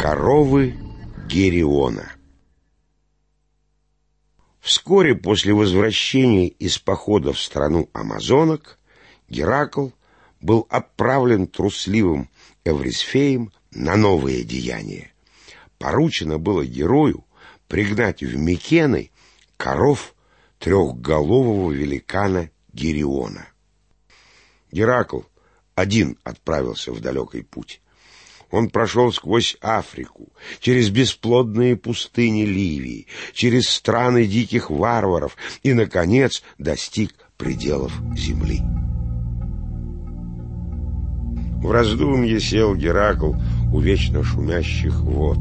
Коровы Гериона Вскоре после возвращения из похода в страну амазонок Геракл был отправлен трусливым Эврисфеем на новые деяния. Поручено было герою пригнать в Микены коров трехголового великана Гериона. Геракл один отправился в далекий путь. Он прошел сквозь Африку, через бесплодные пустыни Ливии, через страны диких варваров и, наконец, достиг пределов земли. В раздумье сел Геракл у вечно шумящих вод.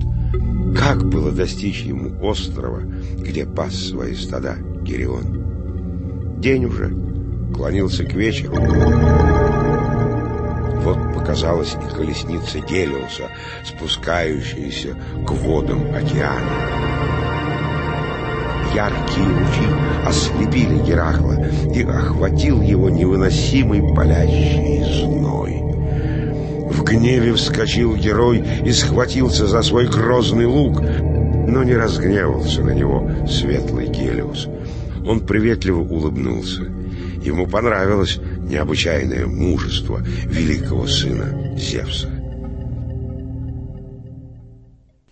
Как было достичь ему острова, где пас свои стада Герион? День уже клонился к вечеру. Вот показалась и колесница Гелиуса, спускающаяся к водам океана. Яркие лучи ослепили Геракла, и охватил его невыносимый палящий зной. В гневе вскочил герой и схватился за свой грозный лук, но не разгневался на него светлый Гелиус. Он приветливо улыбнулся. Ему понравилось необычайное мужество великого сына Зевса.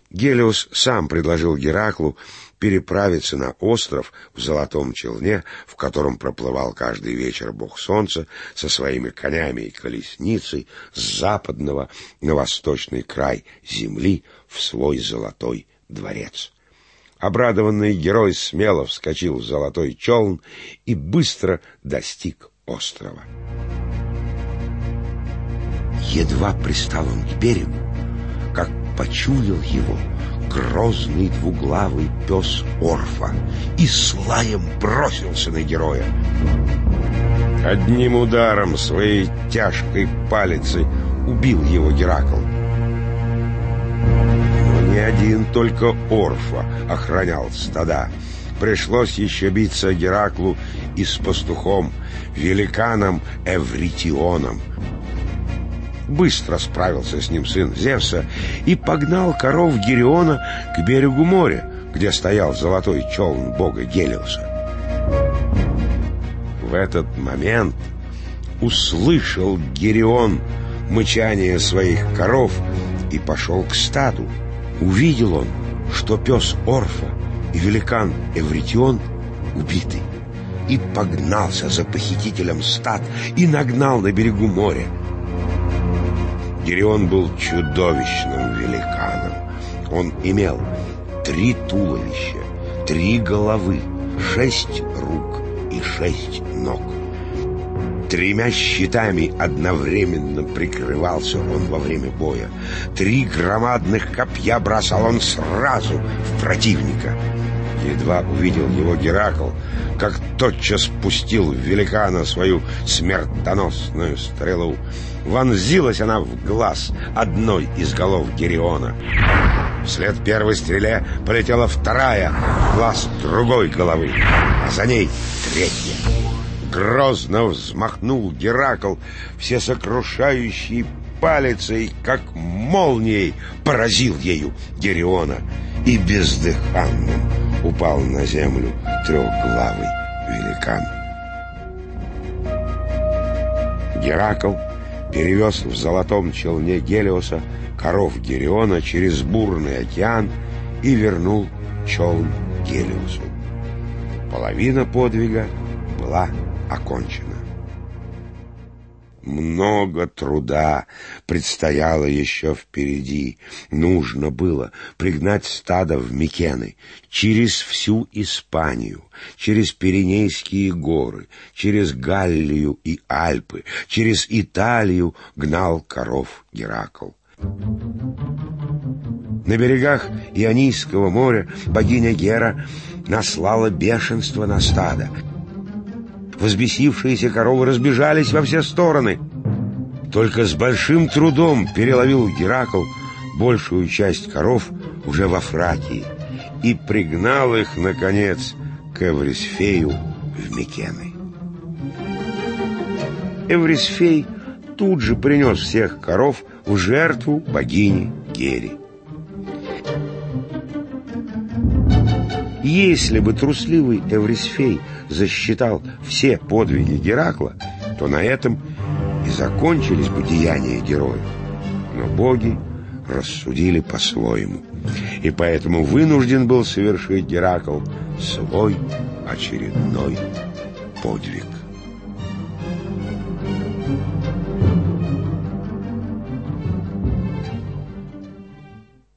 Гелиос сам предложил Гераклу переправиться на остров в золотом челне, в котором проплывал каждый вечер бог солнца со своими конями и колесницей с западного на восточный край земли в свой золотой дворец. Обрадованный герой смело вскочил в золотой челн и быстро достиг острова. Едва пристал он к берегу, как почуял его грозный двуглавый пес Орфа и с лаем бросился на героя. Одним ударом своей тяжкой палицы убил его Геракл. Но не один только Орфа охранял стада. Пришлось еще биться Гераклу и с пастухом, великаном Эвритионом. Быстро справился с ним сын Зевса и погнал коров Гериона к берегу моря, где стоял золотой челн бога Гелиоса. В этот момент услышал Герион мычание своих коров и пошел к стаду. Увидел он, что пес Орфа великан Эвритион убиты и погнался за похитителем стад и нагнал на берегу моря. Герион был чудовищным великаном. Он имел три туловища, три головы, шесть рук и шесть ног. Тремя щитами одновременно прикрывался он во время боя. Три громадных копья бросал он сразу в противника — Едва увидел его Геракл, как тотчас пустил в великана свою смертоносную стрелу. Вонзилась она в глаз одной из голов Гериона. Вслед первой стреле полетела вторая в глаз другой головы, а за ней третья. Грозно взмахнул Геракл всесокрушающий палицей, как молнией, поразил ею Гериона и бездыханным упал на землю трехглавый великан. Геракл перевез в золотом челне Гелиоса коров Гериона через бурный океан и вернул челн Гелиосу. Половина подвига была окончена. Много труда предстояло еще впереди. Нужно было пригнать стадо в Микены через всю Испанию, через Пиренейские горы, через Галлию и Альпы, через Италию гнал коров Геракл. На берегах Ионийского моря богиня Гера наслала бешенство на стадо, Возбесившиеся коровы разбежались во все стороны. Только с большим трудом переловил Геракл большую часть коров уже во Фракии и пригнал их, наконец, к Эврисфею в Микены. Эврисфей тут же принес всех коров в жертву богини Гери. Если бы трусливый Эврисфей засчитал все подвиги Геракла, то на этом и закончились бы деяния героя. Но боги рассудили по-своему, и поэтому вынужден был совершить Геракл свой очередной подвиг.